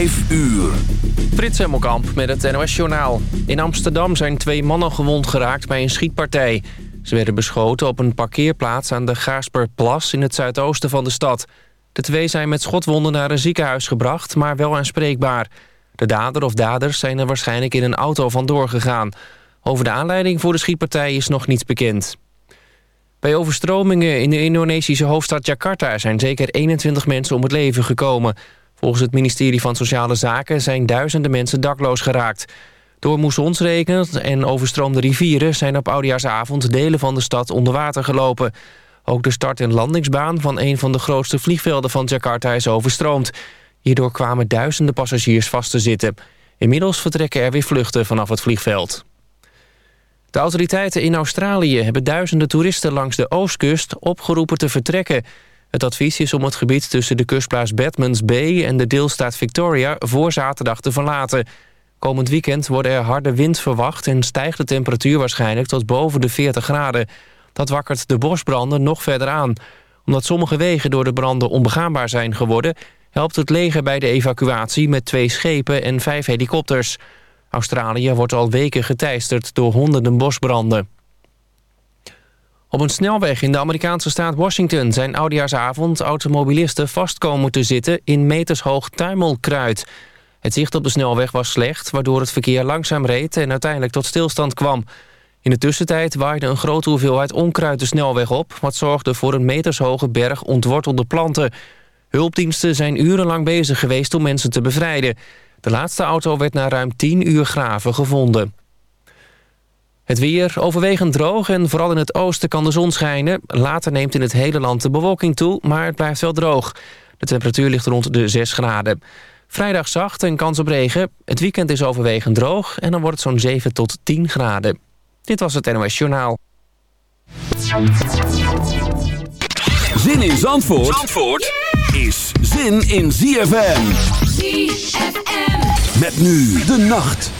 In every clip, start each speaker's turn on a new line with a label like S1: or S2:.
S1: 5 uur.
S2: Frits Hemmelkamp met het NOS Journaal. In Amsterdam zijn twee mannen gewond geraakt bij een schietpartij. Ze werden beschoten op een parkeerplaats aan de Gaasperplas in het zuidoosten van de stad. De twee zijn met schotwonden naar een ziekenhuis gebracht, maar wel aanspreekbaar. De dader of daders zijn er waarschijnlijk in een auto vandoor gegaan. Over de aanleiding voor de schietpartij is nog niets bekend. Bij overstromingen in de Indonesische hoofdstad Jakarta... zijn zeker 21 mensen om het leven gekomen. Volgens het ministerie van Sociale Zaken... zijn duizenden mensen dakloos geraakt. Door moessonsregen en overstroomde rivieren... zijn op Oudejaarsavond delen van de stad onder water gelopen. Ook de start- en landingsbaan van een van de grootste vliegvelden van Jakarta is overstroomd. Hierdoor kwamen duizenden passagiers vast te zitten. Inmiddels vertrekken er weer vluchten vanaf het vliegveld. De autoriteiten in Australië hebben duizenden toeristen langs de oostkust opgeroepen te vertrekken. Het advies is om het gebied tussen de kustplaats Batmans Bay en de deelstaat Victoria voor zaterdag te verlaten. Komend weekend worden er harde wind verwacht en stijgt de temperatuur waarschijnlijk tot boven de 40 graden. Dat wakkert de bosbranden nog verder aan. Omdat sommige wegen door de branden onbegaanbaar zijn geworden... helpt het leger bij de evacuatie met twee schepen en vijf helikopters. Australië wordt al weken geteisterd door honderden bosbranden. Op een snelweg in de Amerikaanse staat Washington... zijn oudejaarsavond automobilisten vastkomen te zitten... in metershoog tuimelkruid. Het zicht op de snelweg was slecht... waardoor het verkeer langzaam reed en uiteindelijk tot stilstand kwam. In de tussentijd waaide een grote hoeveelheid onkruid de snelweg op... wat zorgde voor een metershoge berg ontwortelde planten. Hulpdiensten zijn urenlang bezig geweest om mensen te bevrijden... De laatste auto werd na ruim 10 uur graven gevonden. Het weer overwegend droog en vooral in het oosten kan de zon schijnen. Later neemt in het hele land de bewolking toe, maar het blijft wel droog. De temperatuur ligt rond de 6 graden. Vrijdag zacht en kans op regen. Het weekend is overwegend droog en dan wordt het zo'n 7 tot 10 graden. Dit was het NOS Journaal.
S1: Zin in Zandvoort, Zandvoort is zin in ZFM.
S3: ZFM.
S1: Met nu de nacht.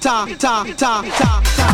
S4: Ta ta ta ta
S5: sun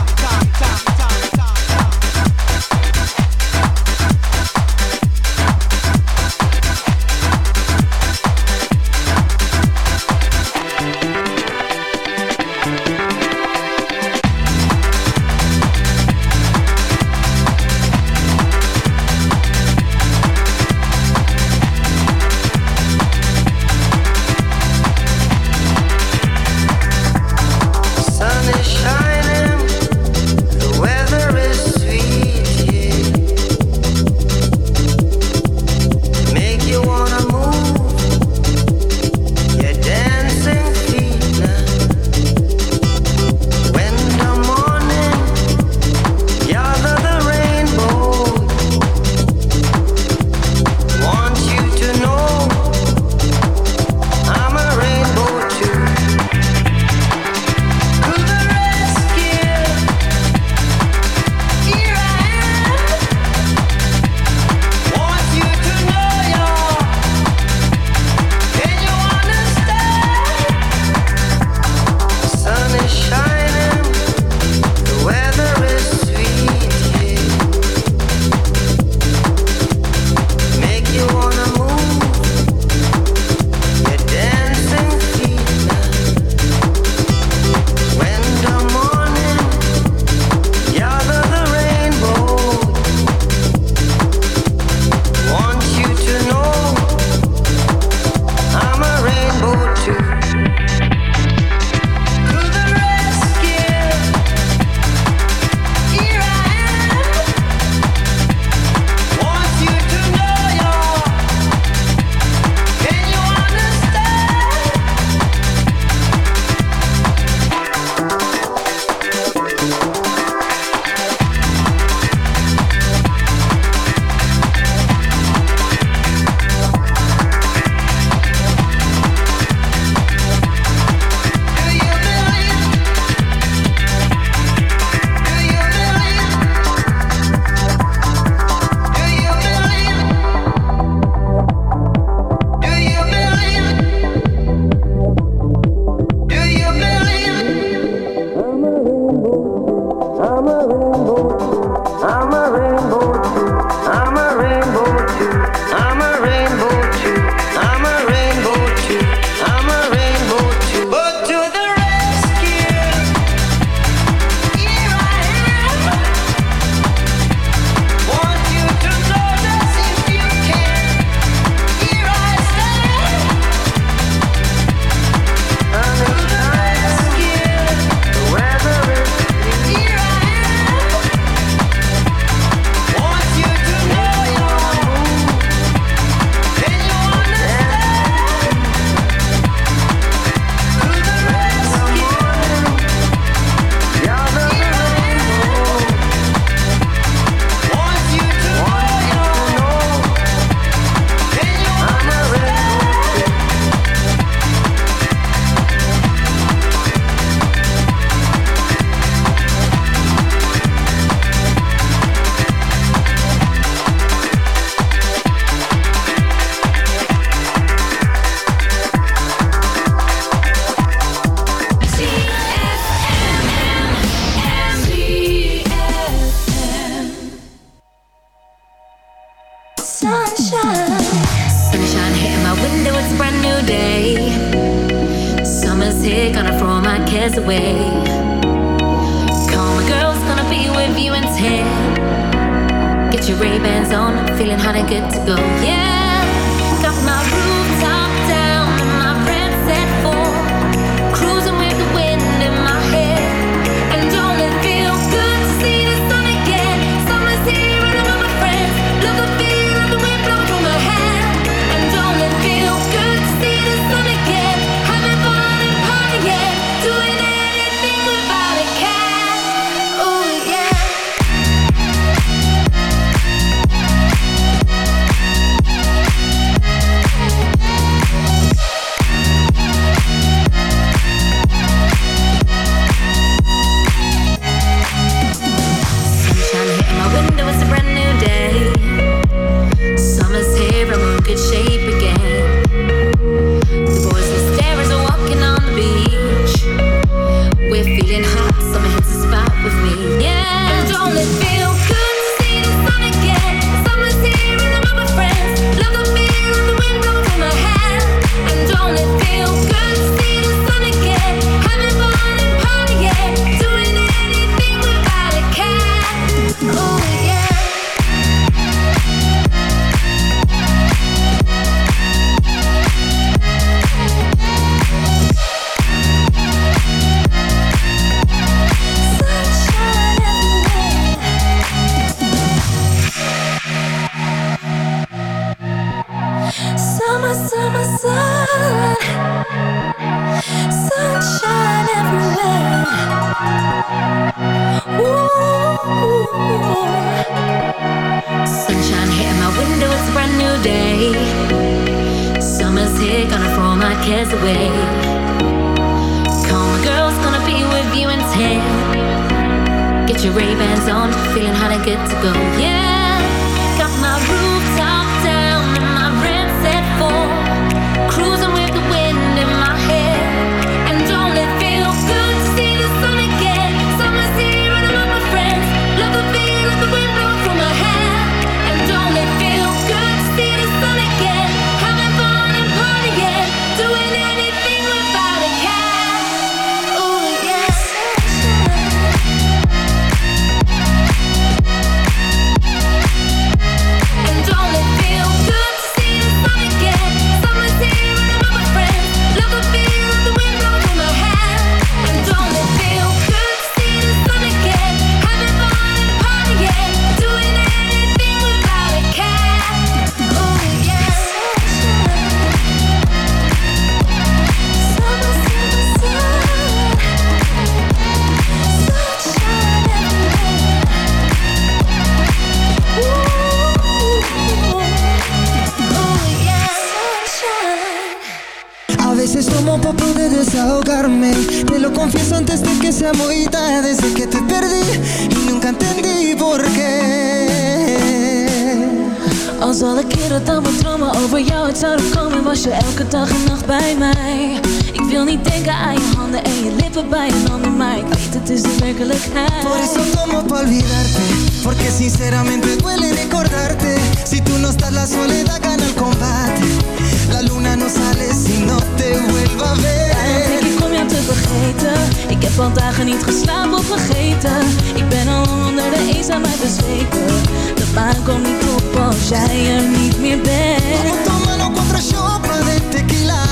S6: over jou uit zouden komen Was je elke dag en nacht bij mij. Ik wil niet denken aan je handen en je lippen bij een ander Maar ik weet het is de werkelijkheid.
S7: Por eso tomo pa' olvidarte Porque sinceramente duele recordarte. Si tú no estás la soledad gana el combate La luna no sale si no te vuelva a
S6: Daarom denk
S7: ver
S6: ik om jou te vergeten. Ik heb al dagen niet geslapen of vergeten. Ik ben al onder de eenzaamheid bezweken. De maan komt niet op als jij er niet meer bent.
S7: Vamos tomando cuatro shots de tequila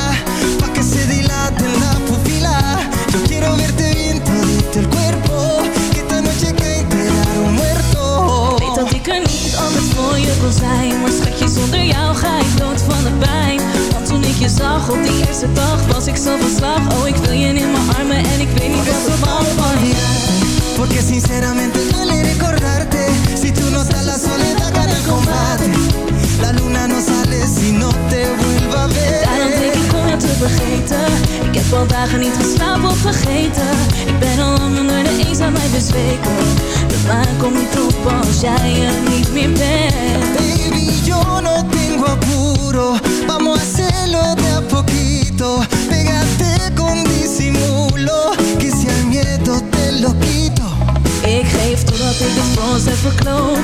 S6: wil zijn Maar schatje, zonder jou ga ik dood van de pijn. Want toen ik je zag op die eerste dag Was ik zo van slag. Oh, ik wil je in mijn armen En ik weet niet wat er van
S7: olvidarte Porque sinceramente duele recordarte. Si tú no estás la soledad gana el combate. La luna no sale si no te vuelva a
S6: Daarom denk
S7: ver
S6: ik om jou te vergeten. Ik heb al dagen niet geslapen of vergeten. Ik ben al lang onder de eenzaamheid bezweken De maan als jij er niet meer bent
S7: Baby, yo no tengo apuro Vamos a hacerlo de a poquito. Pégate con disimulo Que si al miedo te
S8: was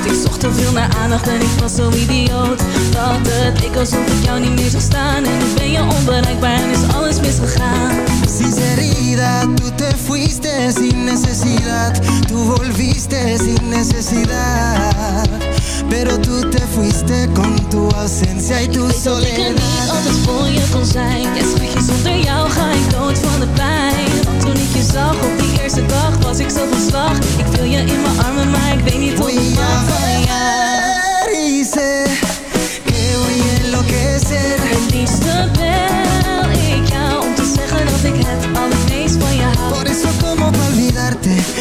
S8: Ik zocht te veel naar aandacht en ik was zo idioot. Dat het ik alsof ik jou niet meer zou staan. En nu ben je onbereikbaar en is alles misgegaan.
S7: Sinceridad, tú te fuiste sin necesidad. Tú volviste sin necesidad Pero tú te fuiste con tu ausencia y tu
S8: Ik weet dat ik er niet
S7: soledad.
S8: altijd voor je kon zijn. Ja schatje, zonder jou ga ik dood van de pijn. Want toen ik je zag op die eerste dag was ik zo van slag. Ik viel je in mijn armen maar ik weet niet hoe ik mag van jou
S7: sé que voy a enloquecer.
S8: Het liefste bel ik jou om te zeggen dat ik het allermeest van je hou.
S7: Por eso como olvidarte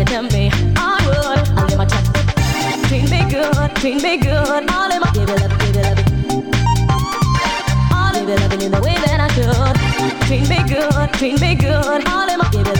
S9: you
S10: tell me I
S11: would. I'll let my chat. Queen be good, Queen be good. All in my give it up, give it up. I'll it up in the way that I should. Queen be good, Queen be good. All in my give it up.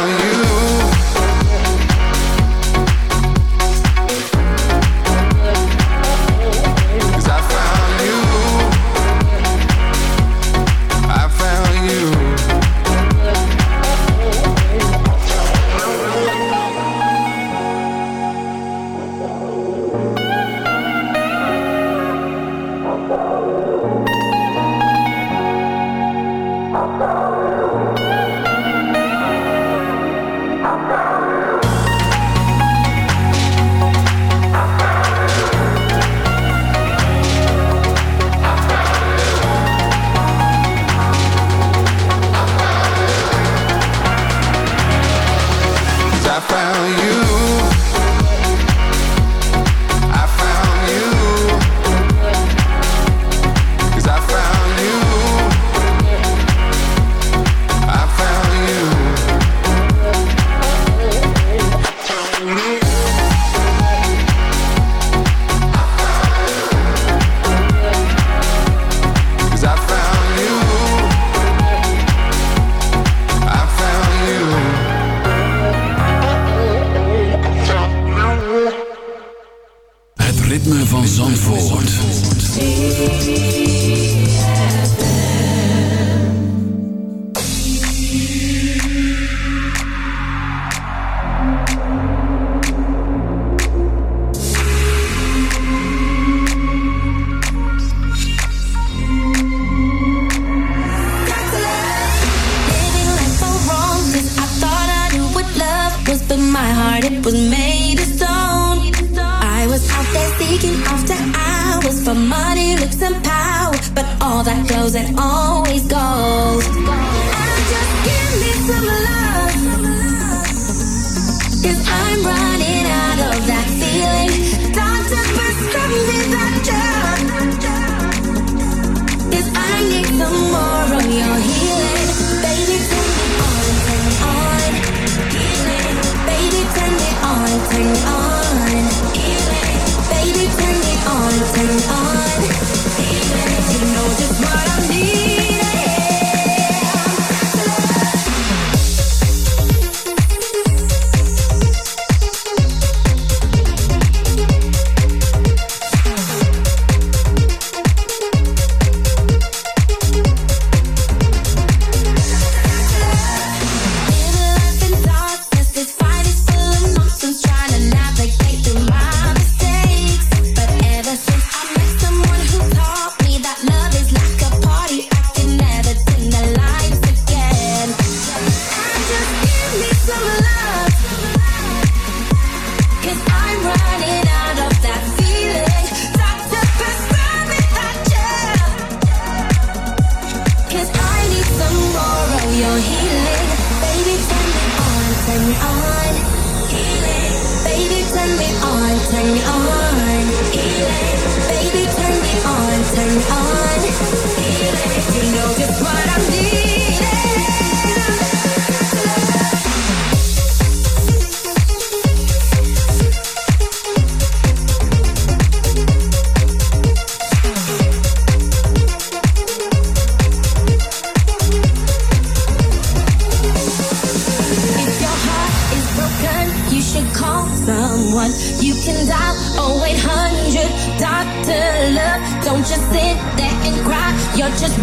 S4: you.
S12: taking after hours for money, looks, and power. But all that goes and always goes.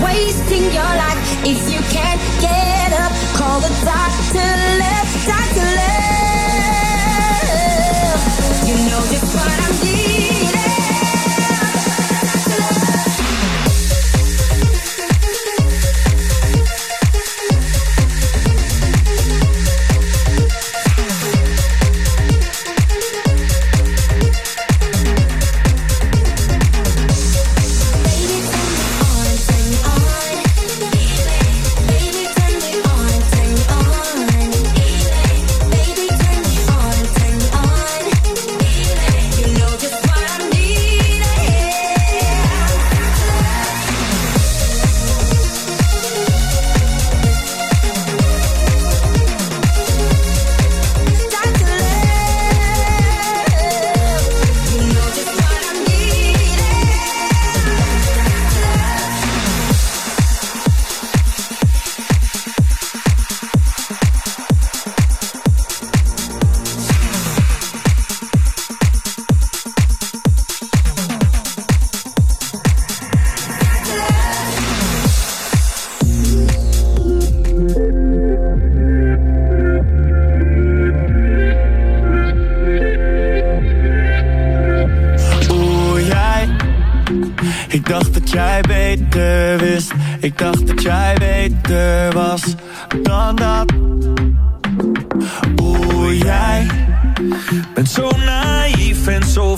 S12: Wasting your life. If you can't get up, call the doctor.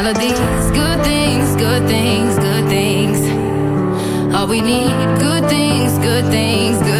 S12: All of these Good things, good things, good things.
S13: All we need, good things, good things, good things.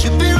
S7: should be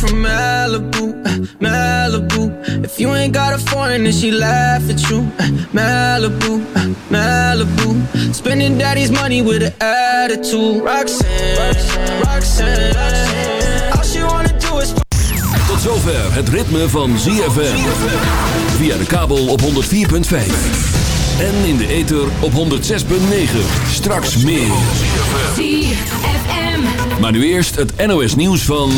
S14: From Malibu, Malibu. If you ain't got a foreign, then she laugh at you. Malibu, Malibu. Spending daddy's money with an attitude. Roxanne, Roxanne, Roxanne. All she wanna do is
S1: Tot zover het ritme van ZFM. Via de kabel op 104.5. En in de ether op 106.9. Straks meer.
S3: ZFM.
S1: Maar nu eerst het NOS nieuws van...